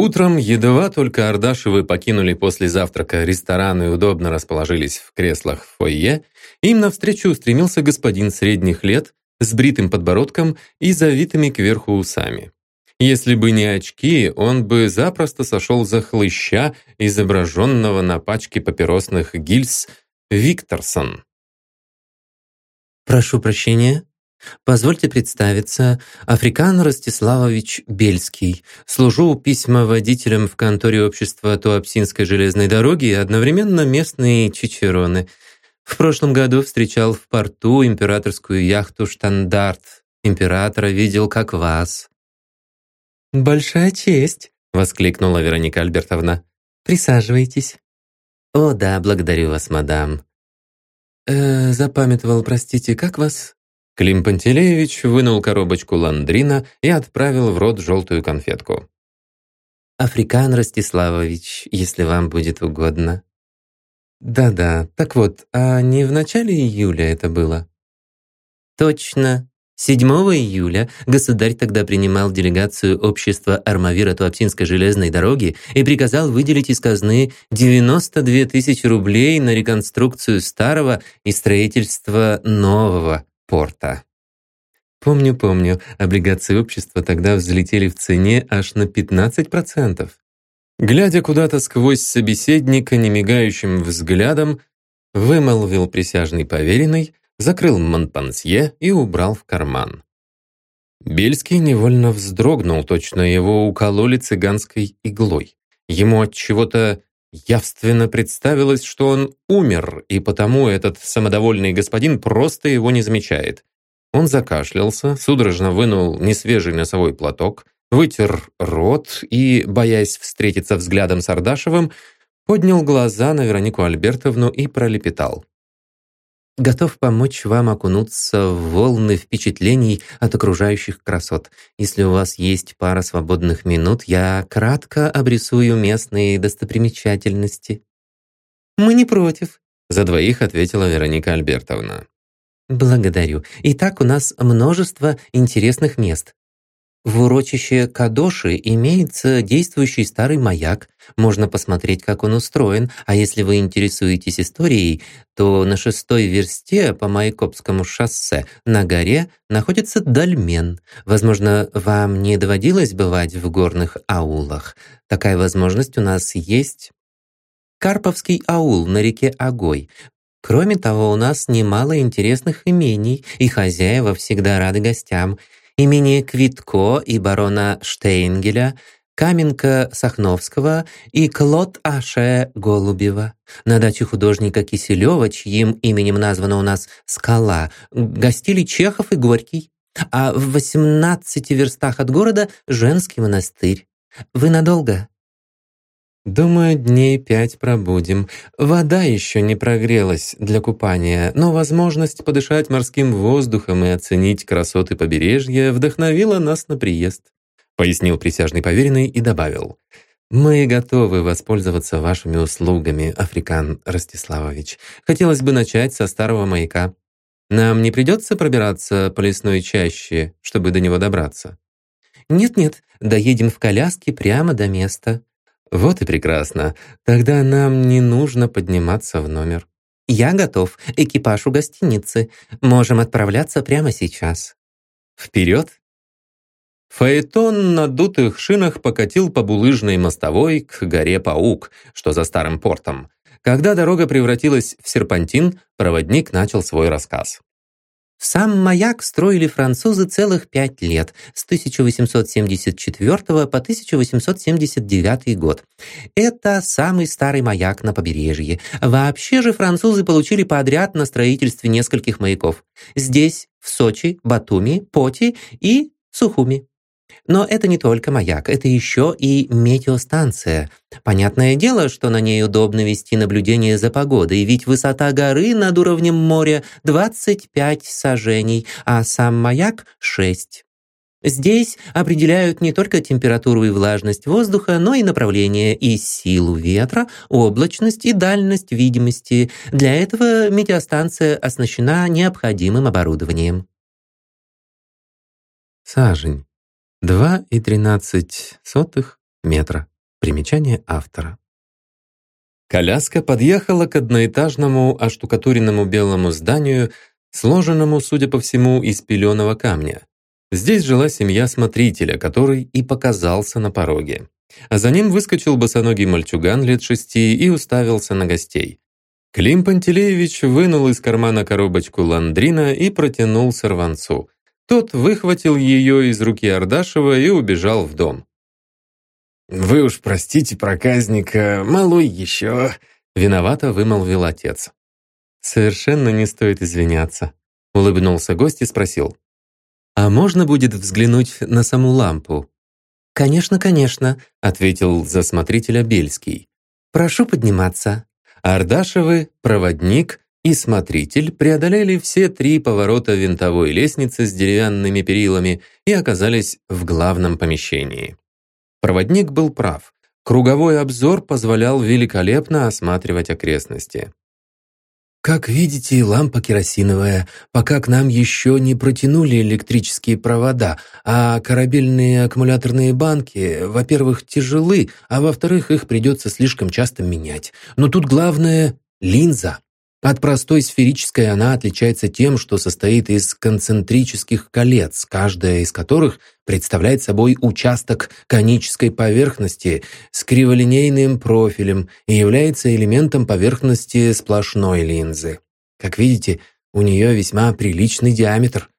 Утром, едва только Ардашевы покинули после завтрака ресторан и удобно расположились в креслах в фойе, им навстречу устремился господин средних лет с бритым подбородком и завитыми кверху усами. Если бы не очки, он бы запросто сошел за хлыща, изображенного на пачке папиросных гильз Викторсон. «Прошу прощения», Позвольте представиться, Африкан Ростиславович Бельский. Служу письмоводителем в конторе общества Туапсинской железной дороги и одновременно местные чичероны. В прошлом году встречал в порту императорскую яхту «Штандарт». Императора видел как вас. «Большая честь», — воскликнула Вероника Альбертовна. «Присаживайтесь». «О да, благодарю вас, мадам». «Э, запамятовал, простите, как вас?» Клим Пантелеевич вынул коробочку ландрина и отправил в рот желтую конфетку. «Африкан Ростиславович, если вам будет угодно». «Да-да, так вот, а не в начале июля это было?» «Точно. 7 июля государь тогда принимал делегацию общества Армавира Туапсинской железной дороги и приказал выделить из казны 92 тысячи рублей на реконструкцию старого и строительство нового порта. Помню, помню, облигации общества тогда взлетели в цене аж на 15%. Глядя куда-то сквозь собеседника немигающим взглядом, вымолвил присяжный поверенный, закрыл монпансье и убрал в карман. Бельский невольно вздрогнул, точно его укололи цыганской иглой. Ему от чего-то Явственно представилось, что он умер, и потому этот самодовольный господин просто его не замечает. Он закашлялся, судорожно вынул несвежий носовой платок, вытер рот и, боясь встретиться взглядом с Ардашевым, поднял глаза на Веронику Альбертовну и пролепетал готов помочь вам окунуться в волны впечатлений от окружающих красот. Если у вас есть пара свободных минут, я кратко обрисую местные достопримечательности». «Мы не против», — за двоих ответила Вероника Альбертовна. «Благодарю. Итак, у нас множество интересных мест. В урочище Кадоши имеется действующий старый маяк. Можно посмотреть, как он устроен, а если вы интересуетесь историей, то на шестой версте по Майкопскому шоссе на горе находится дольмен. Возможно, вам не доводилось бывать в горных аулах. Такая возможность у нас есть. Карповский аул на реке Огой. Кроме того, у нас немало интересных имений, и хозяева всегда рады гостям – имени Квитко и барона Штейнгеля, Каменка Сахновского и Клод Аше Голубева. На даче художника Киселева, чьим именем названа у нас «Скала», гостили Чехов и Горький. А в 18 верстах от города женский монастырь. Вы надолго? «Думаю, дней пять пробудем. Вода еще не прогрелась для купания, но возможность подышать морским воздухом и оценить красоты побережья вдохновила нас на приезд», пояснил присяжный поверенный и добавил. «Мы готовы воспользоваться вашими услугами, Африкан Ростиславович. Хотелось бы начать со старого маяка. Нам не придется пробираться по лесной чаще, чтобы до него добраться?» «Нет-нет, доедем в коляске прямо до места», «Вот и прекрасно. Тогда нам не нужно подниматься в номер». «Я готов. Экипаж у гостиницы. Можем отправляться прямо сейчас». «Вперед!» Фаэтон на дутых шинах покатил по булыжной мостовой к горе Паук, что за старым портом. Когда дорога превратилась в серпантин, проводник начал свой рассказ. Сам маяк строили французы целых пять лет, с 1874 по 1879 год. Это самый старый маяк на побережье. Вообще же французы получили подряд на строительстве нескольких маяков. Здесь, в Сочи, Батуми, Поти и Сухуми. Но это не только маяк, это еще и метеостанция. Понятное дело, что на ней удобно вести наблюдение за погодой, ведь высота горы над уровнем моря 25 сажений, а сам маяк — 6. Здесь определяют не только температуру и влажность воздуха, но и направление и силу ветра, облачность и дальность видимости. Для этого метеостанция оснащена необходимым оборудованием. Сажень. 2,13 метра. Примечание автора. Коляска подъехала к одноэтажному оштукатуренному белому зданию, сложенному, судя по всему, из пеленого камня. Здесь жила семья смотрителя, который и показался на пороге. А за ним выскочил босоногий мальчуган лет шести и уставился на гостей. Клим Пантелеевич вынул из кармана коробочку ландрина и протянул сорванцу. Тот выхватил ее из руки Ардашева и убежал в дом. «Вы уж простите проказника, малой еще», — виновато вымолвил отец. «Совершенно не стоит извиняться», — улыбнулся гость и спросил. «А можно будет взглянуть на саму лампу?» «Конечно, конечно», — ответил засмотритель Бельский. «Прошу подниматься». Ардашевы, проводник и смотритель преодолели все три поворота винтовой лестницы с деревянными перилами и оказались в главном помещении. Проводник был прав. Круговой обзор позволял великолепно осматривать окрестности. Как видите, лампа керосиновая, пока к нам еще не протянули электрические провода, а корабельные аккумуляторные банки, во-первых, тяжелы, а во-вторых, их придется слишком часто менять. Но тут главное — линза. От простой сферической она отличается тем, что состоит из концентрических колец, каждая из которых представляет собой участок конической поверхности с криволинейным профилем и является элементом поверхности сплошной линзы. Как видите, у нее весьма приличный диаметр,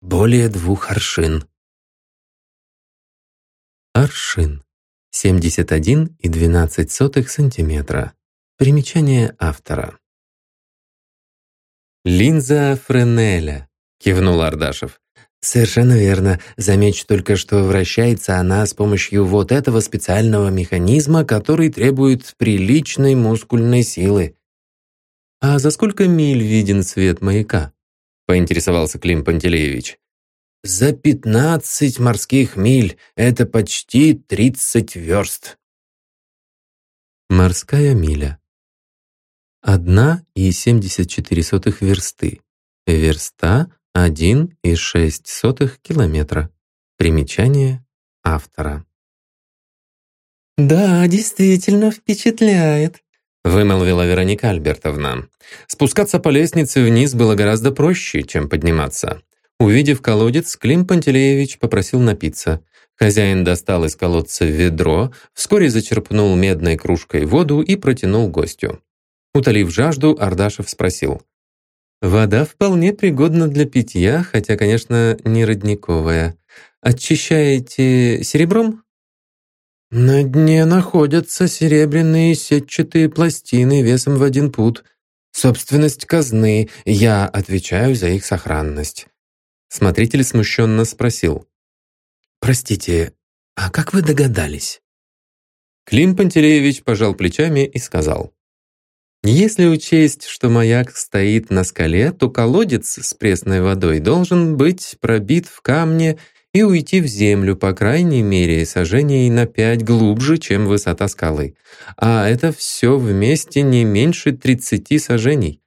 более двух аршин. Аршин. 71,12 сантиметра. Примечание автора. «Линза Френеля», — кивнул Ардашев. «Совершенно верно. Замечу только, что вращается она с помощью вот этого специального механизма, который требует приличной мускульной силы». «А за сколько миль виден свет маяка?» — поинтересовался Клим Пантелеевич. «За пятнадцать морских миль. Это почти тридцать верст». Морская миля. 1,74 версты. Верста 1,6 километра. Примечание автора. «Да, действительно впечатляет», — вымолвила Вероника Альбертовна. Спускаться по лестнице вниз было гораздо проще, чем подниматься. Увидев колодец, Клим Пантелеевич попросил напиться. Хозяин достал из колодца ведро, вскоре зачерпнул медной кружкой воду и протянул гостю. Утолив жажду, Ардашев спросил. «Вода вполне пригодна для питья, хотя, конечно, не родниковая. Очищаете серебром?» «На дне находятся серебряные сетчатые пластины весом в один пуд. Собственность казны. Я отвечаю за их сохранность». Смотритель смущенно спросил. «Простите, а как вы догадались?» Клим Пантелеевич пожал плечами и сказал. Если учесть, что маяк стоит на скале, то колодец с пресной водой должен быть пробит в камне и уйти в землю, по крайней мере, сажений на пять глубже, чем высота скалы. А это все вместе не меньше 30 сажений.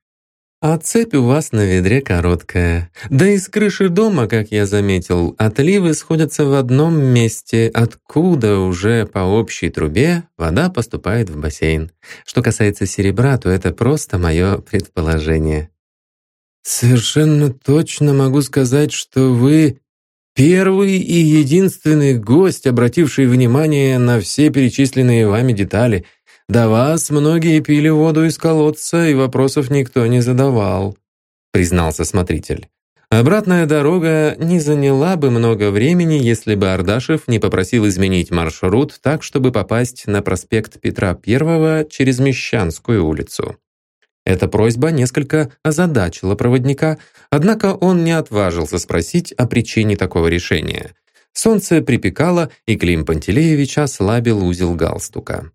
А цепь у вас на ведре короткая. Да и с крыши дома, как я заметил, отливы сходятся в одном месте, откуда уже по общей трубе вода поступает в бассейн. Что касается серебра, то это просто мое предположение. «Совершенно точно могу сказать, что вы первый и единственный гость, обративший внимание на все перечисленные вами детали — до вас многие пили воду из колодца, и вопросов никто не задавал», признался смотритель. Обратная дорога не заняла бы много времени, если бы Ардашев не попросил изменить маршрут так, чтобы попасть на проспект Петра I через Мещанскую улицу. Эта просьба несколько озадачила проводника, однако он не отважился спросить о причине такого решения. Солнце припекало, и Клим Пантелеевич ослабил узел галстука.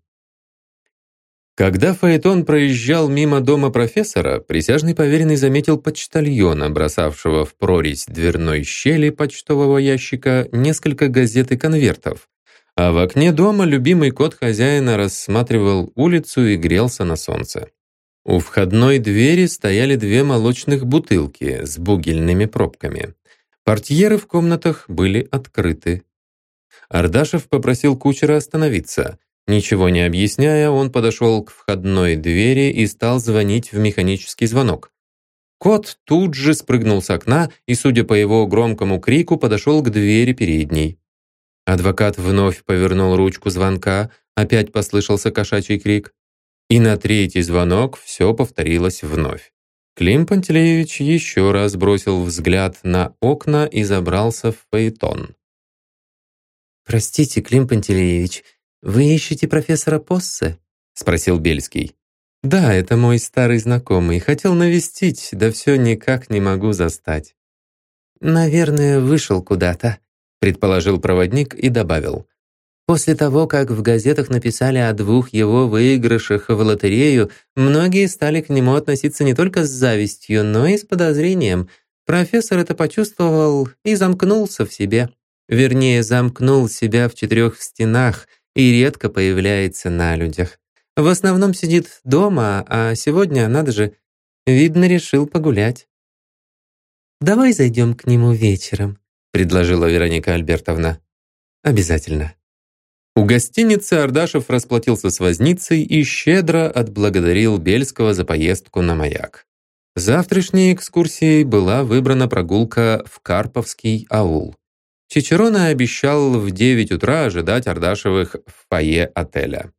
Когда Фаэтон проезжал мимо дома профессора, присяжный поверенный заметил почтальона, бросавшего в прорезь дверной щели почтового ящика несколько газет и конвертов. А в окне дома любимый кот хозяина рассматривал улицу и грелся на солнце. У входной двери стояли две молочных бутылки с бугельными пробками. Портьеры в комнатах были открыты. Ардашев попросил кучера остановиться. Ничего не объясняя, он подошел к входной двери и стал звонить в механический звонок. Кот тут же спрыгнул с окна и, судя по его громкому крику, подошел к двери передней. Адвокат вновь повернул ручку звонка, опять послышался кошачий крик. И на третий звонок все повторилось вновь. Клим Пантелеевич еще раз бросил взгляд на окна и забрался в фаэтон. «Простите, Клим Пантелеевич, вы ищете профессора Поссе?» — спросил Бельский. «Да, это мой старый знакомый. Хотел навестить, да все никак не могу застать». «Наверное, вышел куда-то», — предположил проводник и добавил. «После того, как в газетах написали о двух его выигрышах в лотерею, многие стали к нему относиться не только с завистью, но и с подозрением. Профессор это почувствовал и замкнулся в себе. Вернее, замкнул себя в четырех стенах и редко появляется на людях. В основном сидит дома, а сегодня, надо же, видно, решил погулять. «Давай зайдем к нему вечером», — предложила Вероника Альбертовна. «Обязательно». У гостиницы Ардашев расплатился с возницей и щедро отблагодарил Бельского за поездку на маяк. Завтрашней экскурсией была выбрана прогулка в Карповский аул. Чичерона обещал в 9 утра ожидать Ардашевых в фойе отеля.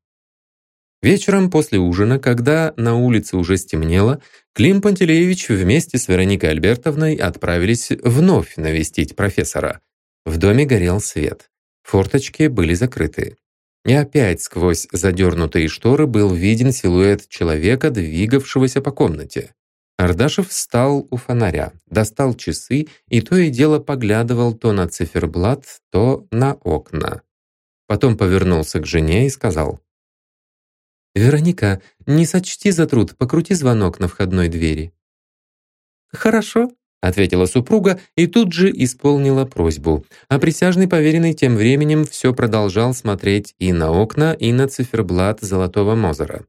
Вечером после ужина, когда на улице уже стемнело, Клим Пантелеевич вместе с Вероникой Альбертовной отправились вновь навестить профессора. В доме горел свет. Форточки были закрыты. И опять сквозь задернутые шторы был виден силуэт человека, двигавшегося по комнате. Ардашев встал у фонаря, достал часы и то и дело поглядывал то на циферблат, то на окна. Потом повернулся к жене и сказал, «Вероника, не сочти за труд, покрути звонок на входной двери». «Хорошо», — ответила супруга и тут же исполнила просьбу. А присяжный поверенный тем временем все продолжал смотреть и на окна, и на циферблат золотого Мозера.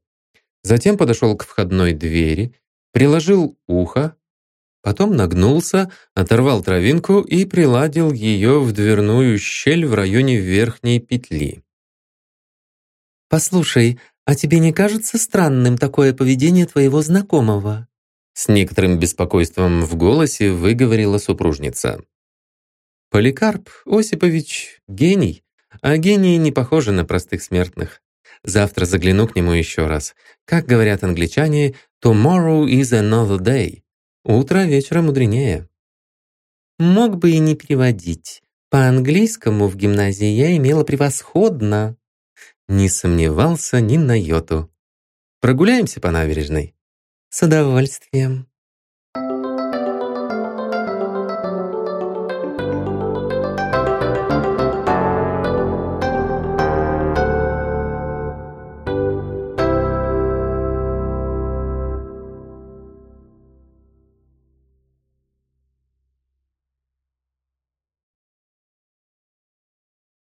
Затем подошел к входной двери, приложил ухо, потом нагнулся, оторвал травинку и приладил ее в дверную щель в районе верхней петли. «Послушай, «А тебе не кажется странным такое поведение твоего знакомого?» С некоторым беспокойством в голосе выговорила супружница. «Поликарп Осипович — гений, а гении не похожи на простых смертных. Завтра загляну к нему еще раз. Как говорят англичане, «tomorrow is another day». Утро вечера мудренее. Мог бы и не переводить. По-английскому в гимназии я имела превосходно. Не сомневался ни на йоту. Прогуляемся по набережной? С удовольствием.